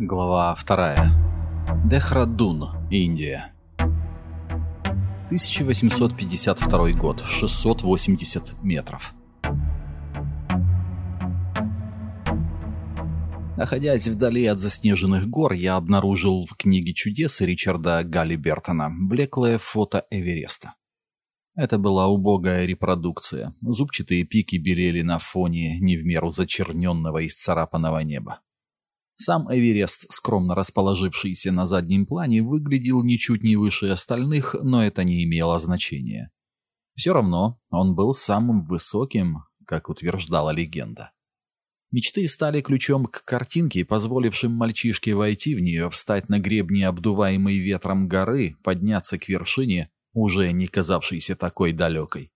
Глава 2. Дехрадун, Индия. 1852 год, 680 метров. Находясь вдали от заснеженных гор, я обнаружил в книге чудес Ричарда Галли Бертона блеклое фото Эвереста. Это была убогая репродукция. Зубчатые пики белели на фоне не в меру зачерненного и сцарапанного неба. Сам Эверест, скромно расположившийся на заднем плане, выглядел ничуть не выше остальных, но это не имело значения. Все равно он был самым высоким, как утверждала легенда. Мечты стали ключом к картинке, позволившим мальчишке войти в нее, встать на гребни обдуваемой ветром горы, подняться к вершине, уже не казавшейся такой далекой.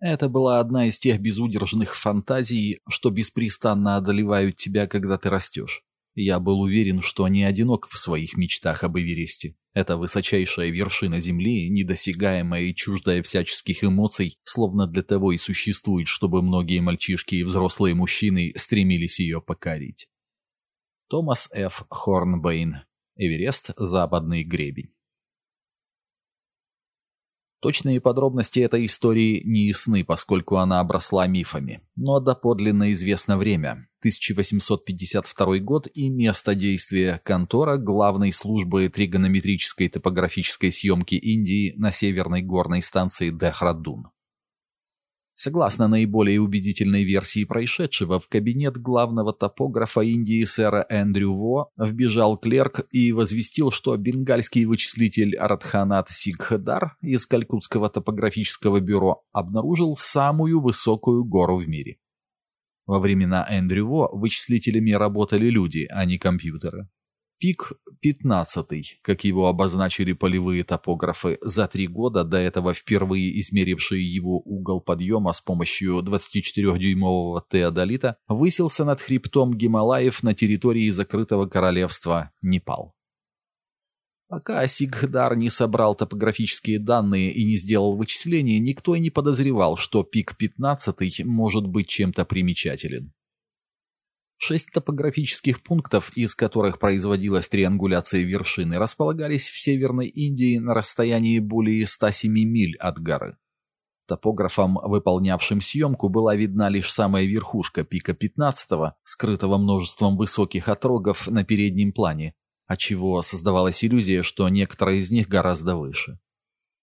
Это была одна из тех безудержных фантазий, что беспрестанно одолевают тебя, когда ты растешь. Я был уверен, что не одинок в своих мечтах об Эвересте. Это высочайшая вершина Земли, недосягаемая и чуждая всяческих эмоций, словно для того и существует, чтобы многие мальчишки и взрослые мужчины стремились ее покорить. Томас Ф. Хорнбейн. Эверест. Западный гребень. Точные подробности этой истории не ясны, поскольку она обросла мифами, но доподлинно известно время – 1852 год и место действия контора главной службы тригонометрической топографической съемки Индии на северной горной станции Дехрадун. Согласно наиболее убедительной версии происшедшего, в кабинет главного топографа Индии сэра Эндрю Во вбежал клерк и возвестил, что бенгальский вычислитель Радханат Сикхадар из Калькутского топографического бюро обнаружил самую высокую гору в мире. Во времена Эндрю Во вычислителями работали люди, а не компьютеры. Пик 15, как его обозначили полевые топографы, за три года до этого впервые измерившие его угол подъема с помощью 24-дюймового теодолита, высился над хребтом Гималаев на территории закрытого королевства Непал. Пока Сигдар не собрал топографические данные и не сделал вычисления, никто и не подозревал, что пик 15 может быть чем-то примечателен. Шесть топографических пунктов, из которых производилась триангуляция вершины, располагались в Северной Индии на расстоянии более 107 миль от горы. Топографам, выполнявшим съемку, была видна лишь самая верхушка пика 15-го, скрытого множеством высоких отрогов на переднем плане, отчего создавалась иллюзия, что некоторые из них гораздо выше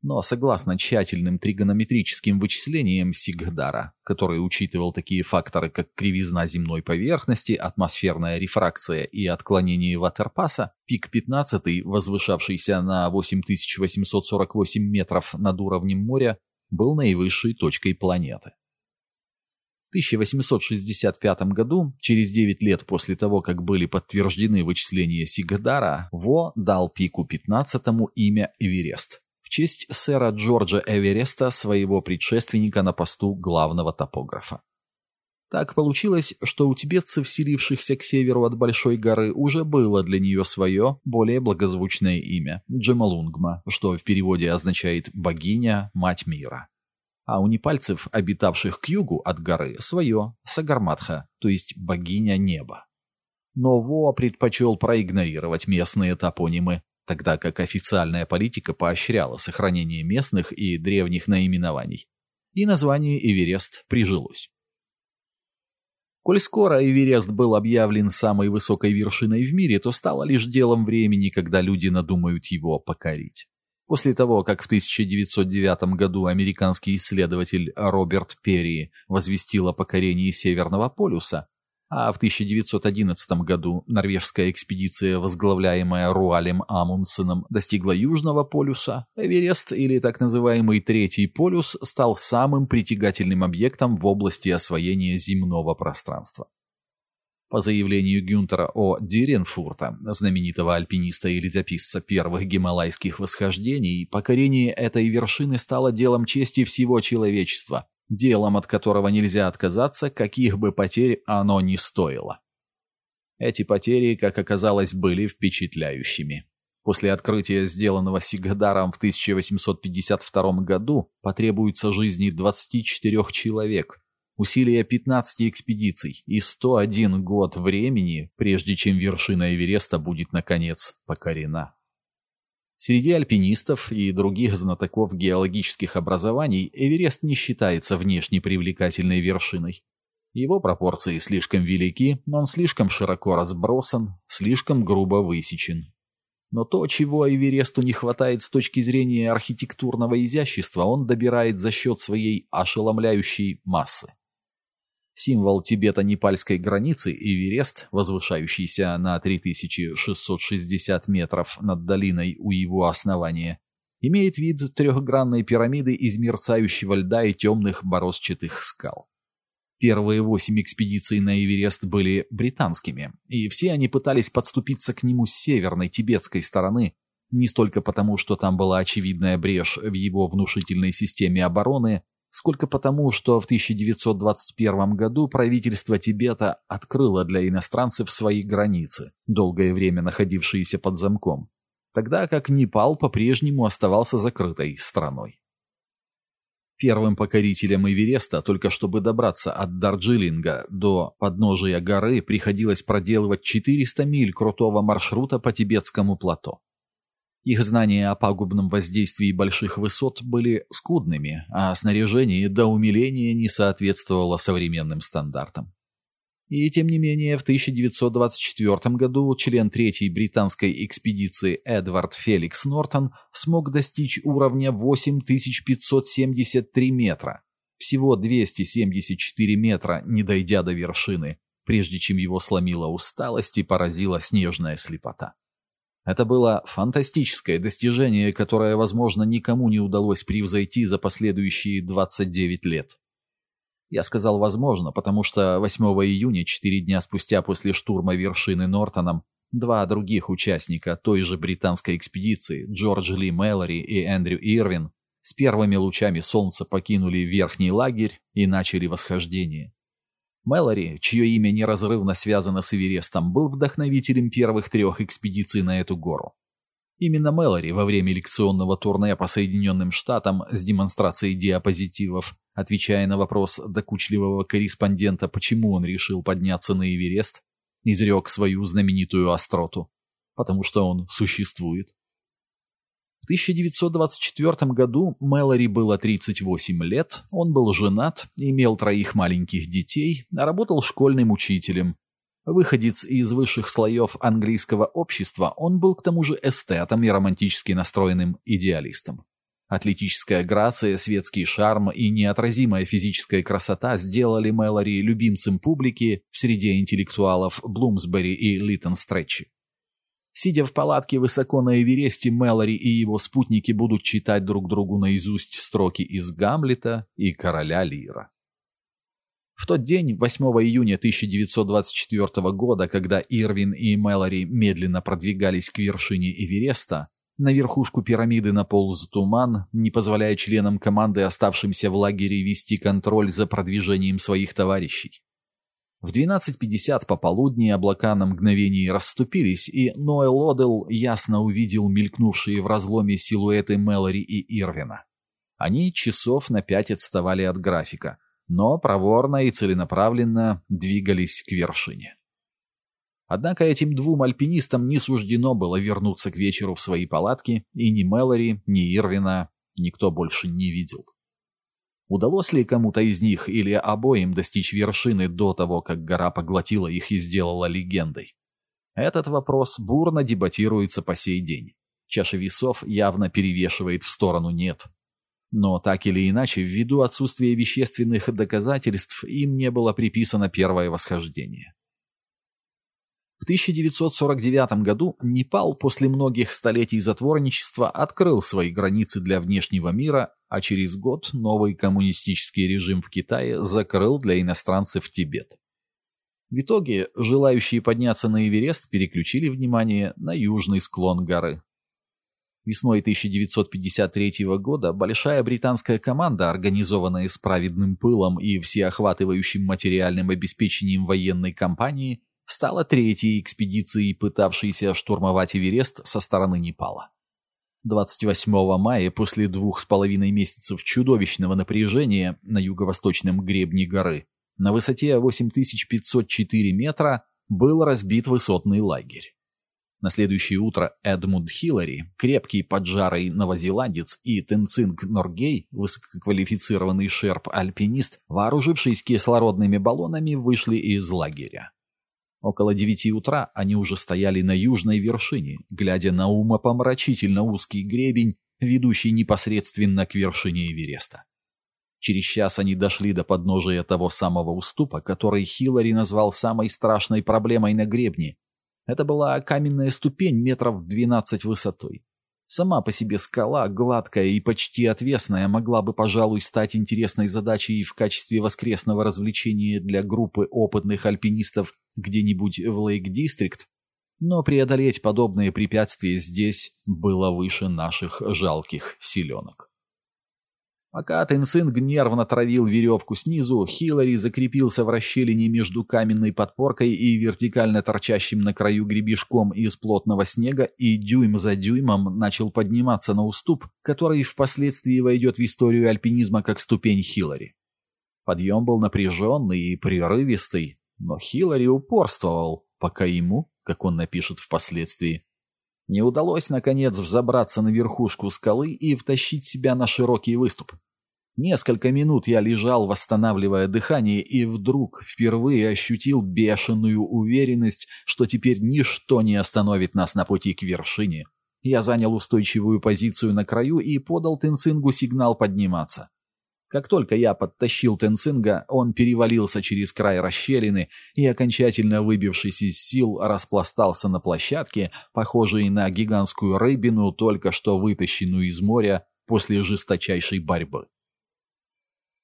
но согласно тщательным тригонометрическим вычислениям Сигдара, который учитывал такие факторы, как кривизна земной поверхности, атмосферная рефракция и отклонение ватерпаса, пик 15, возвышавшийся на 8848 метров над уровнем моря, был наивысшей точкой планеты. В 1865 году, через 9 лет после того, как были подтверждены вычисления Сигдара, Во дал пику 15 имя Эверест – честь сэра Джорджа Эвереста, своего предшественника на посту главного топографа. Так получилось, что у тибетцев, вселившихся к северу от Большой горы, уже было для нее свое, более благозвучное имя – Джамалунгма, что в переводе означает «богиня, мать мира». А у непальцев, обитавших к югу от горы, свое – Сагарматха, то есть богиня неба. Но Во предпочел проигнорировать местные топонимы, тогда как официальная политика поощряла сохранение местных и древних наименований. И название Эверест прижилось. Коль скоро Эверест был объявлен самой высокой вершиной в мире, то стало лишь делом времени, когда люди надумают его покорить. После того, как в 1909 году американский исследователь Роберт Перри возвестил о покорении Северного полюса, а в 1911 году норвежская экспедиция, возглавляемая Руалем Амундсеном, достигла Южного полюса. Эверест, или так называемый Третий полюс, стал самым притягательным объектом в области освоения земного пространства. По заявлению Гюнтера О. Диренфурта, знаменитого альпиниста и летописца первых гималайских восхождений, покорение этой вершины стало делом чести всего человечества, делом от которого нельзя отказаться, каких бы потерь оно ни стоило. Эти потери, как оказалось, были впечатляющими. После открытия, сделанного Сигдаром в 1852 году, потребуется жизни 24 человек. Усилия 15 экспедиций и 101 год времени, прежде чем вершина Эвереста будет, наконец, покорена. Среди альпинистов и других знатоков геологических образований Эверест не считается внешне привлекательной вершиной. Его пропорции слишком велики, он слишком широко разбросан, слишком грубо высечен. Но то, чего Эвересту не хватает с точки зрения архитектурного изящества, он добирает за счет своей ошеломляющей массы. Символ Тибета-Непальской границы Эверест, возвышающийся на 3660 метров над долиной у его основания, имеет вид трехгранной пирамиды из мерцающего льда и темных бороздчатых скал. Первые восемь экспедиций на Эверест были британскими, и все они пытались подступиться к нему с северной тибетской стороны, не столько потому, что там была очевидная брешь в его внушительной системе обороны, сколько потому, что в 1921 году правительство Тибета открыло для иностранцев свои границы, долгое время находившиеся под замком, тогда как Непал по-прежнему оставался закрытой страной. Первым покорителям Эвереста, только чтобы добраться от Дарджилинга до подножия горы, приходилось проделывать 400 миль крутого маршрута по тибетскому плато. Их знания о пагубном воздействии больших высот были скудными, а снаряжение до умиления не соответствовало современным стандартам. И тем не менее, в 1924 году член третьей британской экспедиции Эдвард Феликс Нортон смог достичь уровня 8573 метра, всего 274 метра, не дойдя до вершины, прежде чем его сломила усталость и поразила снежная слепота. Это было фантастическое достижение, которое, возможно, никому не удалось превзойти за последующие 29 лет. Я сказал «возможно», потому что 8 июня, четыре дня спустя после штурма вершины Нортоном, два других участника той же британской экспедиции, Джордж Ли Мэлори и Эндрю Ирвин, с первыми лучами солнца покинули верхний лагерь и начали восхождение. Мэлори, чье имя неразрывно связано с Эверестом, был вдохновителем первых трех экспедиций на эту гору. Именно Мэлори во время лекционного турне по Соединенным Штатам с демонстрацией диапозитивов, отвечая на вопрос докучливого корреспондента, почему он решил подняться на Эверест, изрек свою знаменитую остроту. Потому что он существует. В 1924 году Мэлори было 38 лет, он был женат, имел троих маленьких детей, работал школьным учителем. Выходец из высших слоев английского общества, он был к тому же эстетом и романтически настроенным идеалистом. Атлетическая грация, светский шарм и неотразимая физическая красота сделали Мэлори любимцем публики в среде интеллектуалов Блумсбери и Литтон-Стретчи. Сидя в палатке высоко на Эвересте, Мэлори и его спутники будут читать друг другу наизусть строки из Гамлета и Короля Лира. В тот день, 8 июня 1924 года, когда Ирвин и Мэлори медленно продвигались к вершине Эвереста, на верхушку пирамиды наполз туман, не позволяя членам команды, оставшимся в лагере, вести контроль за продвижением своих товарищей. В 12.50 пополудни облака на мгновение расступились, и Ноэл Одел ясно увидел мелькнувшие в разломе силуэты Мэлори и Ирвина. Они часов на пять отставали от графика, но проворно и целенаправленно двигались к вершине. Однако этим двум альпинистам не суждено было вернуться к вечеру в свои палатки, и ни Мэлори, ни Ирвина никто больше не видел. Удалось ли кому-то из них или обоим достичь вершины до того, как гора поглотила их и сделала легендой? Этот вопрос бурно дебатируется по сей день. Чаша весов явно перевешивает в сторону «нет». Но так или иначе, ввиду отсутствия вещественных доказательств, им не было приписано первое восхождение. В 1949 году Непал после многих столетий затворничества открыл свои границы для внешнего мира, а через год новый коммунистический режим в Китае закрыл для иностранцев Тибет. В итоге желающие подняться на Эверест переключили внимание на южный склон горы. Весной 1953 года большая британская команда, организованная с праведным пылом и всеохватывающим материальным обеспечением военной кампании, стала третьей экспедицией, пытавшейся штурмовать Эверест со стороны Непала. 28 мая, после двух с половиной месяцев чудовищного напряжения на юго-восточном гребне горы, на высоте 8504 метра был разбит высотный лагерь. На следующее утро Эдмунд Хиллари, крепкий поджарый новозеландец, и Тенцинг Норгей, высококвалифицированный шерп-альпинист, вооружившись кислородными баллонами, вышли из лагеря. Около девяти утра они уже стояли на южной вершине, глядя на умопомрачительно узкий гребень, ведущий непосредственно к вершине Эвереста. Через час они дошли до подножия того самого уступа, который Хиллари назвал самой страшной проблемой на гребне. Это была каменная ступень метров двенадцать высотой. Сама по себе скала, гладкая и почти отвесная, могла бы, пожалуй, стать интересной задачей в качестве воскресного развлечения для группы опытных альпинистов где-нибудь в Лейк-Дистрикт, но преодолеть подобные препятствия здесь было выше наших жалких силенок. Пока Тенсинг нервно травил веревку снизу, Хиллари закрепился в расщелине между каменной подпоркой и вертикально торчащим на краю гребешком из плотного снега и дюйм за дюймом начал подниматься на уступ, который впоследствии войдет в историю альпинизма как ступень Хиллари. Подъем был напряженный и прерывистый, но Хиллари упорствовал, пока ему, как он напишет впоследствии, не удалось, наконец, взобраться на верхушку скалы и втащить себя на широкий выступ. Несколько минут я лежал, восстанавливая дыхание, и вдруг впервые ощутил бешеную уверенность, что теперь ничто не остановит нас на пути к вершине. Я занял устойчивую позицию на краю и подал Тенцингу сигнал подниматься. Как только я подтащил Тенцинга, он перевалился через край расщелины и, окончательно выбившись из сил, распластался на площадке, похожей на гигантскую рыбину, только что вытащенную из моря после жесточайшей борьбы.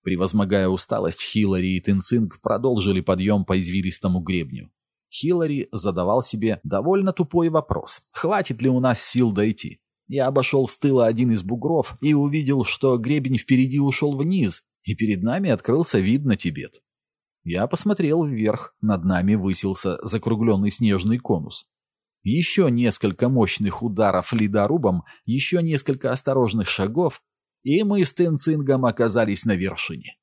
Превозмогая усталость, Хиллари и Тенцинг продолжили подъем по извилистому гребню. Хиллари задавал себе довольно тупой вопрос. Хватит ли у нас сил дойти? Я обошел с тыла один из бугров и увидел, что гребень впереди ушел вниз, и перед нами открылся вид на Тибет. Я посмотрел вверх, над нами высился закругленный снежный конус. Еще несколько мощных ударов ледорубом, еще несколько осторожных шагов, и мы с Тенцингом оказались на вершине.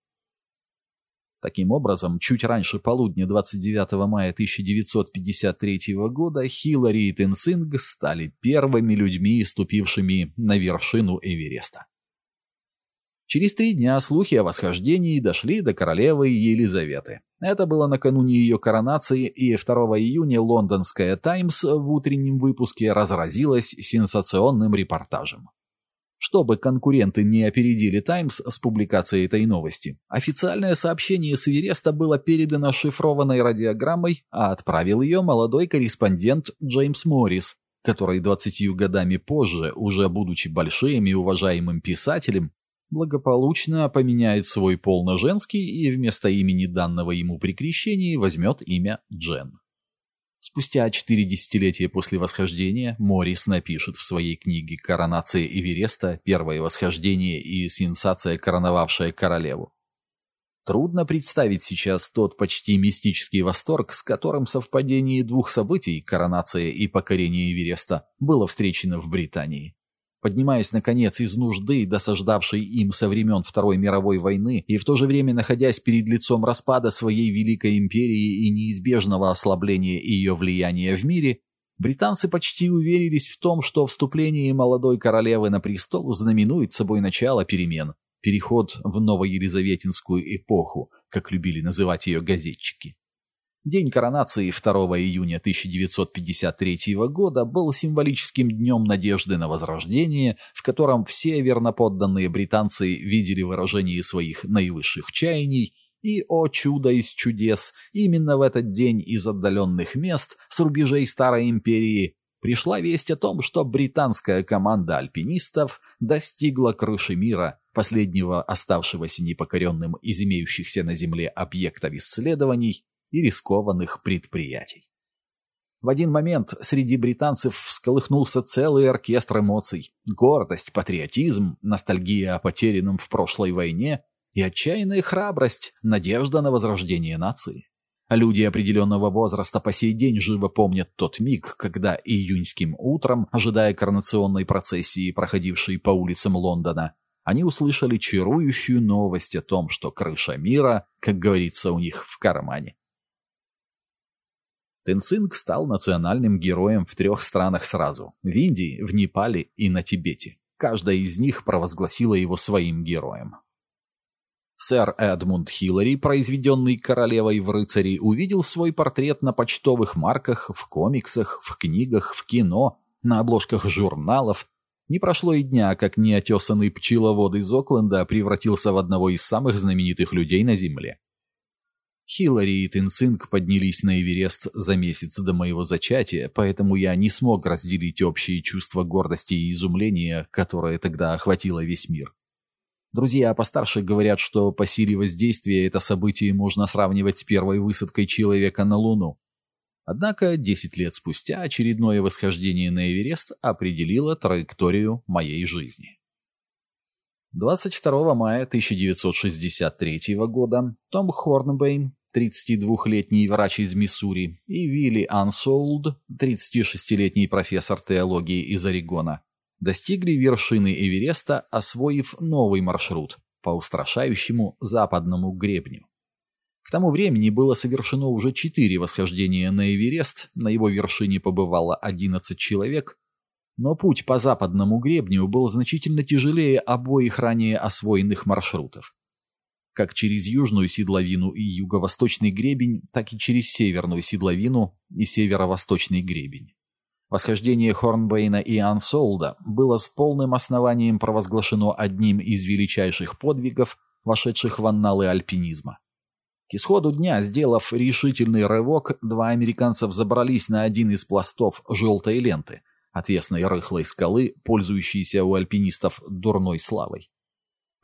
Таким образом, чуть раньше полудня 29 мая 1953 года Хиллари и Тенцинг стали первыми людьми, ступившими на вершину Эвереста. Через три дня слухи о восхождении дошли до королевы Елизаветы. Это было накануне ее коронации, и 2 июня лондонская «Таймс» в утреннем выпуске разразилась сенсационным репортажем. Чтобы конкуренты не опередили «Таймс» с публикацией этой новости, официальное сообщение с Эвереста было передано шифрованной радиограммой, а отправил ее молодой корреспондент Джеймс Моррис, который 20 годами позже, уже будучи большим и уважаемым писателем, благополучно поменяет свой пол на женский и вместо имени данного ему при крещении возьмет имя Джен. Спустя четыре десятилетия после восхождения Морис напишет в своей книге «Коронация Эвереста. Первое восхождение и сенсация, короновавшая королеву». Трудно представить сейчас тот почти мистический восторг, с которым совпадение двух событий, коронация и покорение Эвереста, было встречено в Британии. Поднимаясь, наконец, из нужды, досаждавшей им со времен Второй мировой войны, и в то же время находясь перед лицом распада своей великой империи и неизбежного ослабления ее влияния в мире, британцы почти уверились в том, что вступление молодой королевы на престол знаменует собой начало перемен, переход в новоелизаветинскую эпоху, как любили называть ее газетчики. День коронации 2 июня 1953 года был символическим днем надежды на возрождение, в котором все верноподданные британцы видели выражение своих наивысших чаяний, и, о чудо из чудес, именно в этот день из отдаленных мест, с рубежей Старой Империи, пришла весть о том, что британская команда альпинистов достигла крыши мира, последнего оставшегося непокоренным из имеющихся на Земле объектов исследований, и рискованных предприятий. В один момент среди британцев всколыхнулся целый оркестр эмоций. Гордость, патриотизм, ностальгия о потерянном в прошлой войне и отчаянная храбрость, надежда на возрождение нации. Люди определенного возраста по сей день живо помнят тот миг, когда июньским утром, ожидая коронационной процессии, проходившей по улицам Лондона, они услышали чарующую новость о том, что крыша мира, как говорится у них, в кармане. Тенцинг стал национальным героем в трех странах сразу – в Индии, в Непале и на Тибете. Каждая из них провозгласила его своим героем. Сэр Эдмунд Хиллари, произведенный королевой в рыцари, увидел свой портрет на почтовых марках, в комиксах, в книгах, в кино, на обложках журналов. Не прошло и дня, как неотесанный пчеловод из Окленда превратился в одного из самых знаменитых людей на Земле. Хиллари и Тенцинг поднялись на Эверест за месяц до моего зачатия, поэтому я не смог разделить общие чувства гордости и изумления, которое тогда охватило весь мир. Друзья постарше говорят, что по силе воздействия это событие можно сравнивать с первой высадкой человека на Луну. Однако 10 лет спустя очередное восхождение на Эверест определило траекторию моей жизни. 22 мая 1963 года Том Хорнбейн, 32-летний врач из Миссури, и Вилли Ансолд, 36-летний профессор теологии из Орегона, достигли вершины Эвереста, освоив новый маршрут по устрашающему западному гребню. К тому времени было совершено уже четыре восхождения на Эверест, на его вершине побывало 11 человек, но путь по западному гребню был значительно тяжелее обоих ранее освоенных маршрутов. Как через южную седловину и юго-восточный гребень, так и через северную седловину и северо-восточный гребень. Восхождение Хорнбейна и Ансолда было с полным основанием провозглашено одним из величайших подвигов, вошедших в анналы альпинизма. К исходу дня, сделав решительный рывок, два американца взобрались на один из пластов желтой ленты, отвесной рыхлой скалы, пользующейся у альпинистов дурной славой.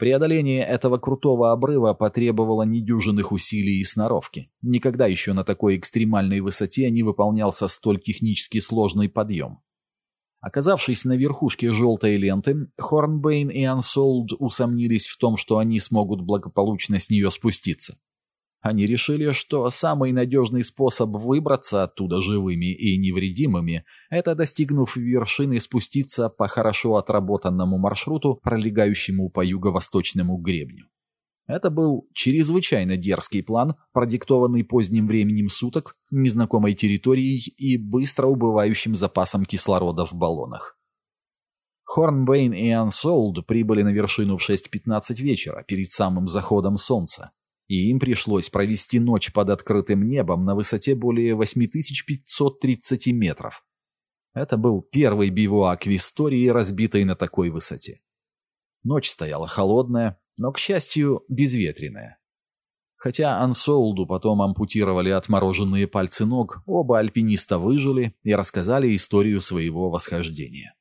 Преодоление этого крутого обрыва потребовало недюжинных усилий и сноровки. Никогда еще на такой экстремальной высоте не выполнялся столь технически сложный подъем. Оказавшись на верхушке желтой ленты, Хорнбейн и Ансолд усомнились в том, что они смогут благополучно с нее спуститься. Они решили, что самый надежный способ выбраться оттуда живыми и невредимыми – это, достигнув вершины, спуститься по хорошо отработанному маршруту, пролегающему по юго-восточному гребню. Это был чрезвычайно дерзкий план, продиктованный поздним временем суток, незнакомой территорией и быстро убывающим запасом кислорода в баллонах. Хорнбейн и Ансолд прибыли на вершину в 6.15 вечера, перед самым заходом солнца и им пришлось провести ночь под открытым небом на высоте более 8530 метров. Это был первый бивуак в истории, разбитый на такой высоте. Ночь стояла холодная, но, к счастью, безветренная. Хотя Ансолду потом ампутировали отмороженные пальцы ног, оба альпиниста выжили и рассказали историю своего восхождения.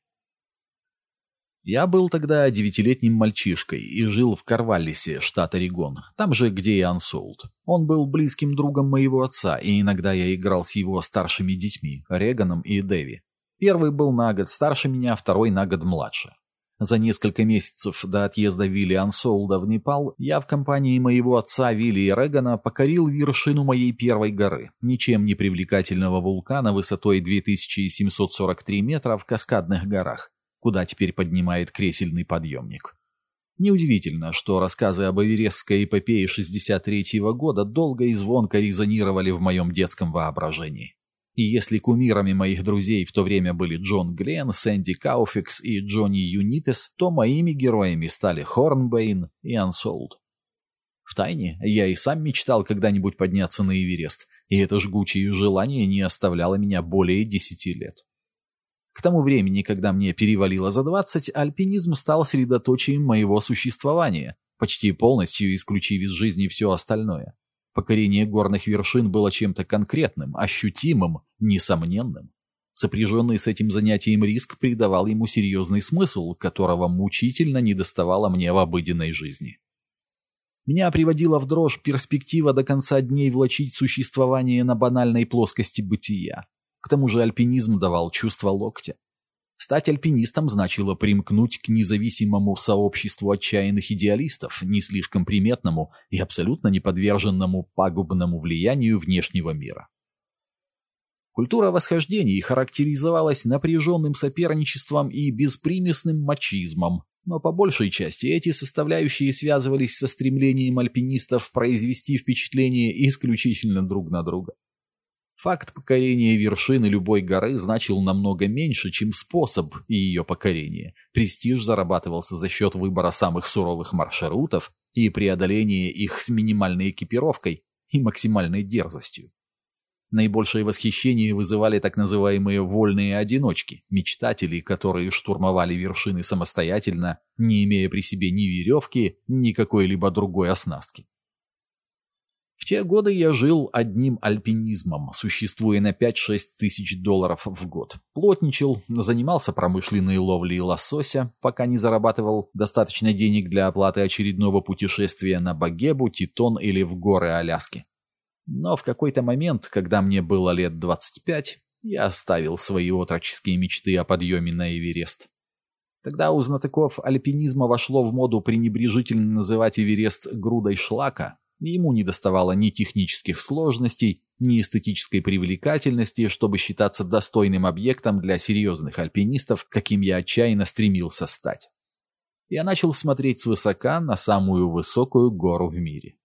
Я был тогда девятилетним мальчишкой и жил в Карваллисе, штат Орегон, там же, где и Ансолд. Он был близким другом моего отца, и иногда я играл с его старшими детьми, Реганом и Дэви. Первый был на год старше меня, второй на год младше. За несколько месяцев до отъезда Вилли Ансолда в Непал я в компании моего отца Вилли и Регана покорил вершину моей первой горы, ничем не привлекательного вулкана высотой 2743 метра в Каскадных горах куда теперь поднимает кресельный подъемник. Неудивительно, что рассказы об Эверестской эпопее 63-го года долго и звонко резонировали в моем детском воображении. И если кумирами моих друзей в то время были Джон Гленн, Сэнди Коуфакс и Джонни Юнайтас, то моими героями стали Хорнбейн и Ансолд. Втайне я и сам мечтал когда-нибудь подняться на Эверест, и это жгучее желание не оставляло меня более десяти лет. К тому времени, когда мне перевалило за 20, альпинизм стал средоточием моего существования, почти полностью исключив из жизни все остальное. Покорение горных вершин было чем-то конкретным, ощутимым, несомненным. Сопряженный с этим занятием риск придавал ему серьезный смысл, которого мучительно недоставало мне в обыденной жизни. Меня приводила в дрожь перспектива до конца дней влачить существование на банальной плоскости бытия. К тому же альпинизм давал чувство локтя. Стать альпинистом значило примкнуть к независимому сообществу отчаянных идеалистов, не слишком приметному и абсолютно не подверженному пагубному влиянию внешнего мира. Культура восхождений характеризовалась напряженным соперничеством и беспримесным мачизмом, но по большей части эти составляющие связывались со стремлением альпинистов произвести впечатление исключительно друг на друга. Факт покорения вершины любой горы значил намного меньше, чем способ ее покорения. Престиж зарабатывался за счет выбора самых суровых маршрутов и преодоления их с минимальной экипировкой и максимальной дерзостью. Наибольшее восхищение вызывали так называемые «вольные одиночки», мечтатели, которые штурмовали вершины самостоятельно, не имея при себе ни веревки, ни какой-либо другой оснастки. В те годы я жил одним альпинизмом, существуя на 5-6 тысяч долларов в год. Плотничал, занимался промышленной ловлей лосося, пока не зарабатывал достаточно денег для оплаты очередного путешествия на Багебу, Титон или в горы Аляски. Но в какой-то момент, когда мне было лет 25, я оставил свои отроческие мечты о подъеме на Эверест. Тогда у знатоков альпинизма вошло в моду пренебрежительно называть Эверест грудой шлака, ему не доставало ни технических сложностей, ни эстетической привлекательности, чтобы считаться достойным объектом для серьезных альпинистов, каким я отчаянно стремился стать. Я начал смотреть свысока на самую высокую гору в мире.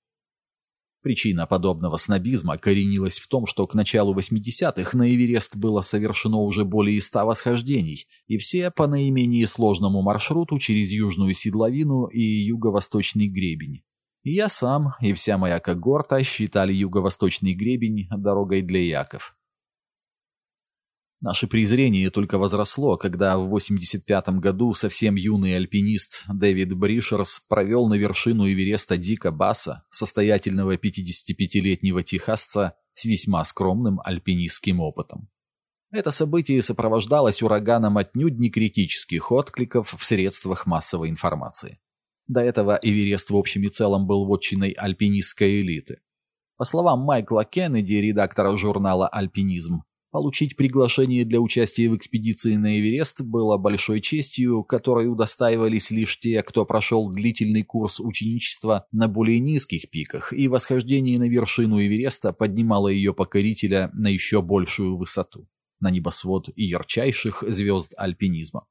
Причина подобного снобизма коренилась в том, что к началу 80-х на Эверест было совершено уже более 100 восхождений, и все по наименее сложному маршруту через Южную Седловину и Юго-Восточный гребень. Я сам, и вся моя когорта считали Юго-Восточный гребень дорогой для яков. Наше презрение только возросло, когда в 85 году совсем юный альпинист Дэвид Бришерс провел на вершину Эвереста Дика Баса, состоятельного 55-летнего техасца с весьма скромным альпинистским опытом. Это событие сопровождалось ураганом отнюдь не критических откликов в средствах массовой информации. До этого Эверест в общем и целом был вотчиной альпинистской элиты. По словам Майкла Кеннеди, редактора журнала «Альпинизм», Получить приглашение для участия в экспедиции на Эверест было большой честью, которой удостаивались лишь те, кто прошел длительный курс ученичества на более низких пиках, и восхождение на вершину Эвереста поднимало ее покорителя на еще большую высоту, на небосвод ярчайших звезд альпинизма.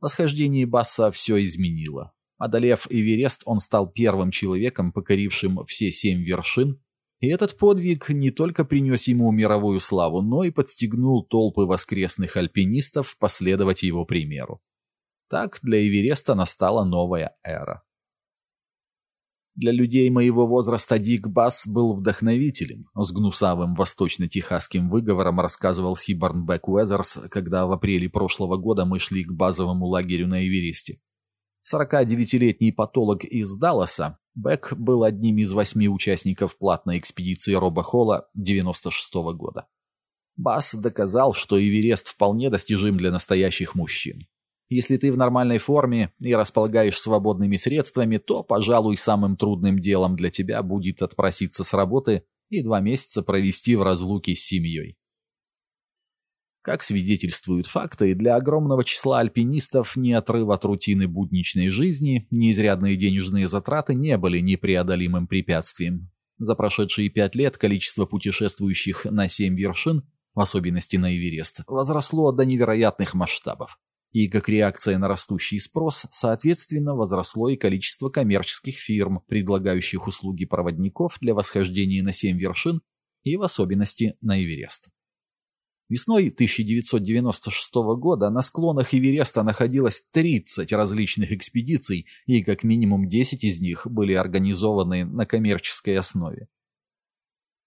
Восхождение Басса все изменило. Одолев Эверест, он стал первым человеком, покорившим все семь вершин, и этот подвиг не только принес ему мировую славу, но и подстегнул толпы воскресных альпинистов последовать его примеру. Так для Эвереста настала новая эра. Для людей моего возраста Дик Басс был вдохновителем. С гнусавым восточно-техасским выговором рассказывал Сиборн Бэк Уэзерс, когда в апреле прошлого года мы шли к базовому лагерю на Эвересте. 49-летний патолог из Далласа, Бек был одним из восьми участников платной экспедиции Роба Холла 96 -го года. Бас доказал, что Эверест вполне достижим для настоящих мужчин. Если ты в нормальной форме и располагаешь свободными средствами, то, пожалуй, самым трудным делом для тебя будет отпроситься с работы и два месяца провести в разлуке с семьей. Как свидетельствуют факты, для огромного числа альпинистов ни отрыв от рутины будничной жизни, ни изрядные денежные затраты не были непреодолимым препятствием. За прошедшие пять лет количество путешествующих на семь вершин, в особенности на Эверест, возросло до невероятных масштабов. И как реакция на растущий спрос, соответственно, возросло и количество коммерческих фирм, предлагающих услуги проводников для восхождения на семь вершин и в особенности на Эверест. Весной 1996 года на склонах Эвереста находилось 30 различных экспедиций, и как минимум 10 из них были организованы на коммерческой основе.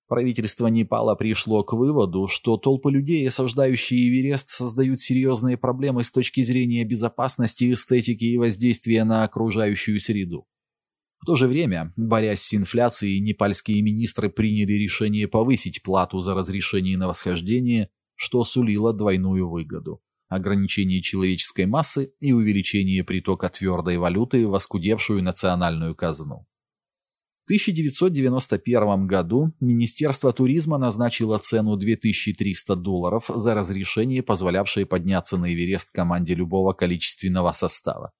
Правительство Непала пришло к выводу, что толпы людей, осаждающие Эверест, создают серьезные проблемы с точки зрения безопасности, эстетики и воздействия на окружающую среду. В то же время, борясь с инфляцией, непальские министры приняли решение повысить плату за разрешение на восхождение что сулило двойную выгоду – ограничение человеческой массы и увеличение притока твердой валюты в оскудевшую национальную казну. 1991 году Министерство туризма назначило цену 2300 долларов за разрешение, позволявшее подняться на Эверест команде любого количественного состава.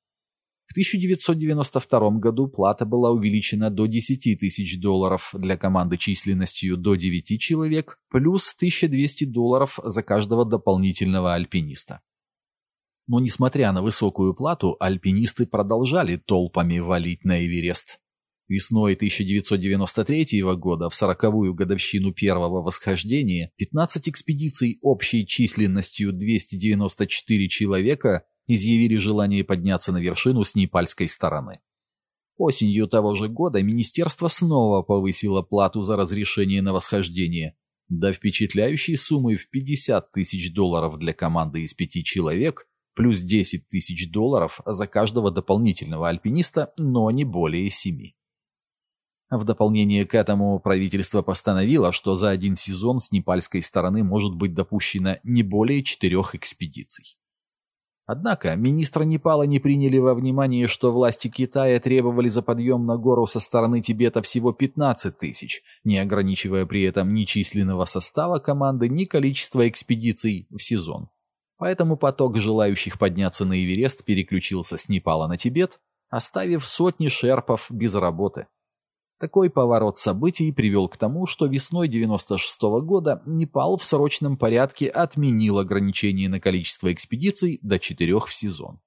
В 1992 году плата была увеличена до 10 тысяч долларов для команды численностью до 9 человек, плюс 1200 долларов за каждого дополнительного альпиниста. Но несмотря на высокую плату, альпинисты продолжали толпами валить на Эверест. Весной 1993 года, в сороковую годовщину первого восхождения, 15 экспедиций общей численностью 294 человека изъявили желание подняться на вершину с непальской стороны. Осенью того же года министерство снова повысило плату за разрешение на восхождение до впечатляющей суммы в 50 тысяч долларов для команды из пяти человек, плюс 10 тысяч долларов за каждого дополнительного альпиниста, но не более семи. В дополнение к этому правительство постановило, что за один сезон с непальской стороны может быть допущено не более четырех экспедиций. Однако министра Непала не приняли во внимание, что власти Китая требовали за подъем на гору со стороны Тибета всего 15 тысяч, не ограничивая при этом ни численного состава команды, ни количества экспедиций в сезон. Поэтому поток желающих подняться на Эверест переключился с Непала на Тибет, оставив сотни шерпов без работы. Такой поворот событий привел к тому, что весной 96 -го года Непал в срочном порядке отменил ограничение на количество экспедиций до четырех в сезон.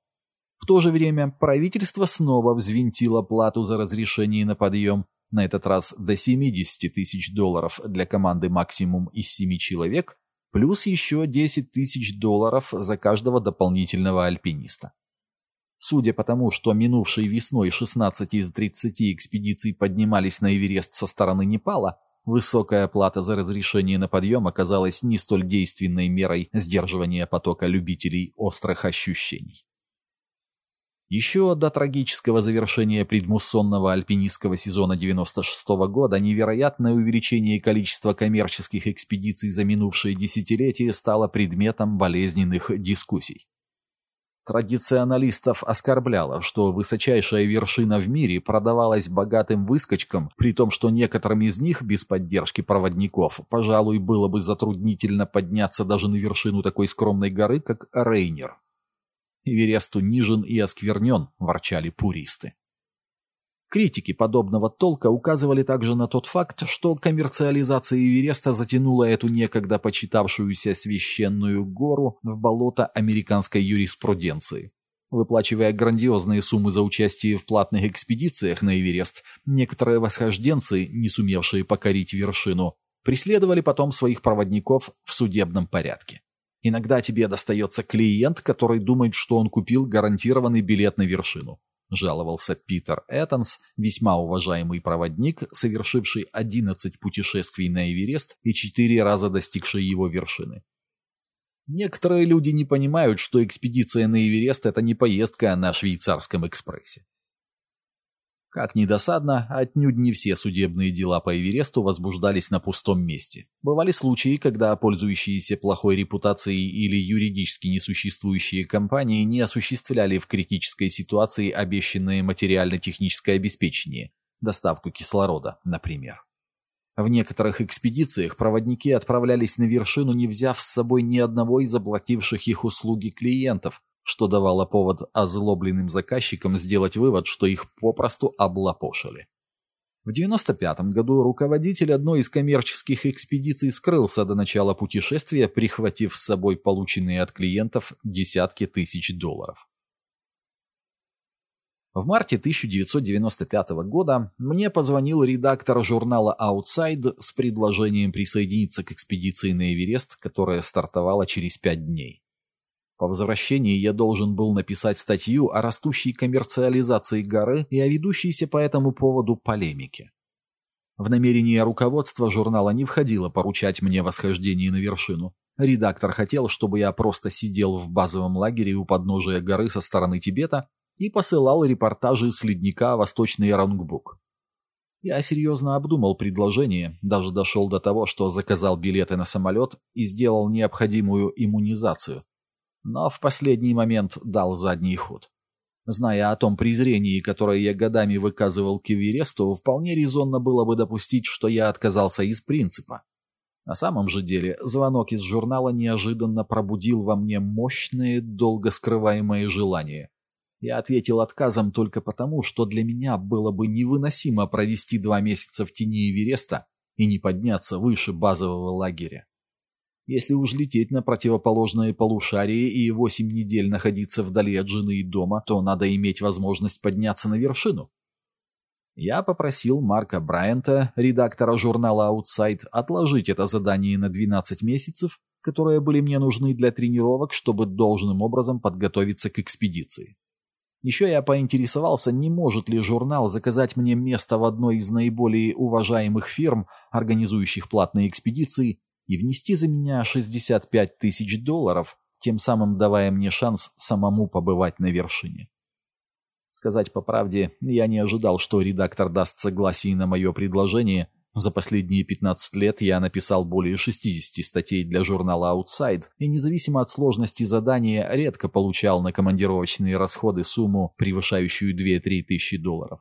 В то же время правительство снова взвинтило плату за разрешение на подъем, на этот раз до 70 тысяч долларов для команды максимум из 7 человек, плюс еще 10 тысяч долларов за каждого дополнительного альпиниста. Судя по тому, что минувшей весной 16 из 30 экспедиций поднимались на Эверест со стороны Непала, высокая плата за разрешение на подъем оказалась не столь действенной мерой сдерживания потока любителей острых ощущений. Еще до трагического завершения предмуссонного альпинистского сезона 96 -го года невероятное увеличение количества коммерческих экспедиций за минувшие десятилетия стало предметом болезненных дискуссий. Традиционалистов оскорбляло, что высочайшая вершина в мире продавалась богатым выскочкам, при том, что некоторым из них без поддержки проводников, пожалуй, было бы затруднительно подняться даже на вершину такой скромной горы, как Рейнер. Эверест унижен и осквернен, ворчали пуристы. Критики подобного толка указывали также на тот факт, что коммерциализация Эвереста затянула эту некогда почитавшуюся священную гору в болото американской юриспруденции. Выплачивая грандиозные суммы за участие в платных экспедициях на Эверест, некоторые восхожденцы, не сумевшие покорить вершину, преследовали потом своих проводников в судебном порядке. Иногда тебе достается клиент, который думает, что он купил гарантированный билет на вершину жаловался Питер Эттонс, весьма уважаемый проводник, совершивший 11 путешествий на Эверест и 4 раза достигший его вершины. Некоторые люди не понимают, что экспедиция на Эверест – это не поездка на швейцарском экспрессе. Как ни досадно, отнюдь не все судебные дела по Эвересту возбуждались на пустом месте. Бывали случаи, когда пользующиеся плохой репутацией или юридически несуществующие компании не осуществляли в критической ситуации обещанное материально-техническое обеспечение, доставку кислорода, например. В некоторых экспедициях проводники отправлялись на вершину, не взяв с собой ни одного из оплативших их услуги клиентов, что давало повод озлобленным заказчикам сделать вывод, что их попросту облапошили. В 95 году руководитель одной из коммерческих экспедиций скрылся до начала путешествия, прихватив с собой полученные от клиентов десятки тысяч долларов. В марте 1995 года мне позвонил редактор журнала Outside с предложением присоединиться к экспедиции на Эверест, которая стартовала через пять дней. По возвращении я должен был написать статью о растущей коммерциализации горы и о ведущейся по этому поводу полемике. В намерение руководства журнала не входило поручать мне восхождение на вершину. Редактор хотел, чтобы я просто сидел в базовом лагере у подножия горы со стороны Тибета и посылал репортажи с ледника «Восточный Рангбук». Я серьезно обдумал предложение, даже дошел до того, что заказал билеты на самолет и сделал необходимую иммунизацию но в последний момент дал задний ход. Зная о том презрении, которое я годами выказывал к Эвересту, вполне резонно было бы допустить, что я отказался из принципа. На самом же деле, звонок из журнала неожиданно пробудил во мне мощное, долго скрываемое желание. Я ответил отказом только потому, что для меня было бы невыносимо провести два месяца в тени Эвереста и не подняться выше базового лагеря. Если уж лететь на противоположное полушарие и восемь недель находиться вдали от жены и дома, то надо иметь возможность подняться на вершину. Я попросил Марка Брайанта, редактора журнала Outside, отложить это задание на 12 месяцев, которые были мне нужны для тренировок, чтобы должным образом подготовиться к экспедиции. Еще я поинтересовался, не может ли журнал заказать мне место в одной из наиболее уважаемых фирм, организующих платные экспедиции, и внести за меня 65 тысяч долларов, тем самым давая мне шанс самому побывать на вершине. Сказать по правде, я не ожидал, что редактор даст согласие на мое предложение. За последние 15 лет я написал более 60 статей для журнала Outside, и независимо от сложности задания, редко получал на командировочные расходы сумму, превышающую 2-3 тысячи долларов.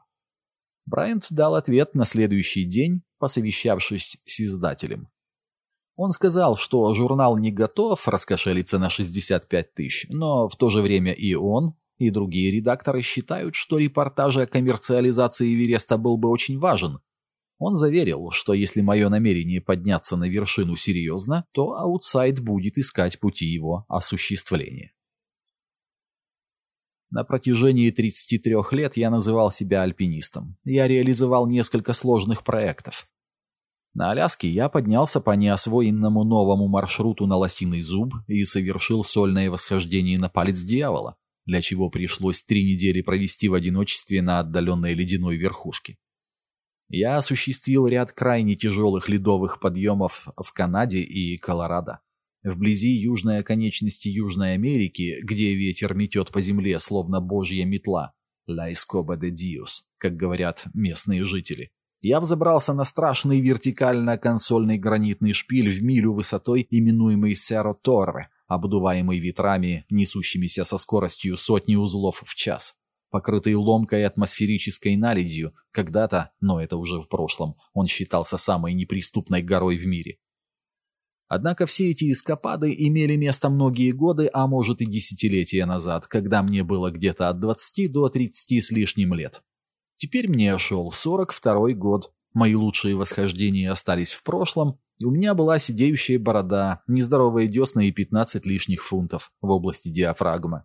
Брайант дал ответ на следующий день, посовещавшись с издателем. Он сказал, что журнал не готов раскошелиться на 65 тысяч, но в то же время и он, и другие редакторы считают, что репортаж о коммерциализации Эвереста был бы очень важен. Он заверил, что если мое намерение подняться на вершину серьезно, то аутсайд будет искать пути его осуществления. На протяжении 33 лет я называл себя альпинистом. Я реализовал несколько сложных проектов. На Аляске я поднялся по неосвоенному новому маршруту на Лосиный Зуб и совершил сольное восхождение на палец дьявола, для чего пришлось три недели провести в одиночестве на отдаленной ледяной верхушке. Я осуществил ряд крайне тяжелых ледовых подъемов в Канаде и Колорадо. Вблизи южной оконечности Южной Америки, где ветер метет по земле, словно божья метла, «La escoba de Dios», как говорят местные жители. Я взобрался на страшный вертикально-консольный гранитный шпиль в милю высотой, именуемый Серо Торре, обдуваемый ветрами, несущимися со скоростью сотни узлов в час. Покрытый ломкой атмосферической наледью, когда-то, но это уже в прошлом, он считался самой неприступной горой в мире. Однако все эти эскапады имели место многие годы, а может и десятилетия назад, когда мне было где-то от 20 до 30 с лишним лет. Теперь мне шел 42 год. Мои лучшие восхождения остались в прошлом, и у меня была сидеющая борода, нездоровые десна и 15 лишних фунтов в области диафрагмы.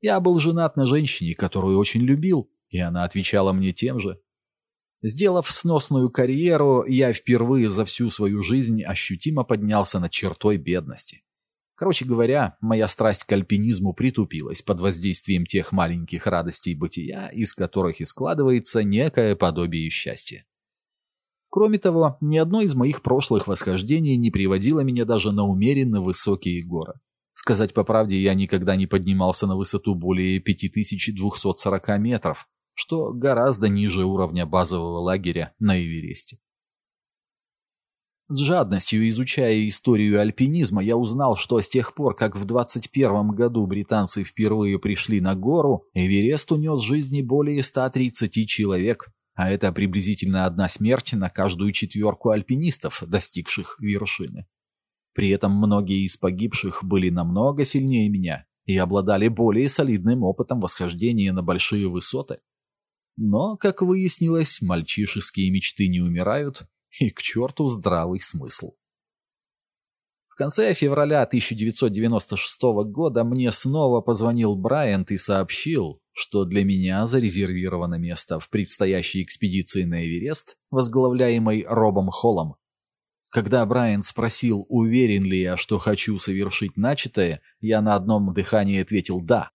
Я был женат на женщине, которую очень любил, и она отвечала мне тем же. Сделав сносную карьеру, я впервые за всю свою жизнь ощутимо поднялся над чертой бедности. Короче говоря, моя страсть к альпинизму притупилась под воздействием тех маленьких радостей бытия, из которых и складывается некое подобие счастья. Кроме того, ни одно из моих прошлых восхождений не приводило меня даже на умеренно высокие горы. Сказать по правде, я никогда не поднимался на высоту более 5240 метров, что гораздо ниже уровня базового лагеря на Эвересте. С жадностью изучая историю альпинизма, я узнал, что с тех пор, как в 21 году британцы впервые пришли на гору, Эверест унес жизни более 130 человек, а это приблизительно одна смерть на каждую четверку альпинистов, достигших вершины. При этом многие из погибших были намного сильнее меня и обладали более солидным опытом восхождения на большие высоты. Но, как выяснилось, мальчишеские мечты не умирают, и к черту здравый смысл. В конце февраля 1996 года мне снова позвонил Брайант и сообщил, что для меня зарезервировано место в предстоящей экспедиции на Эверест, возглавляемой Робом Холлом. Когда Брайант спросил, уверен ли я, что хочу совершить начатое, я на одном дыхании ответил «да».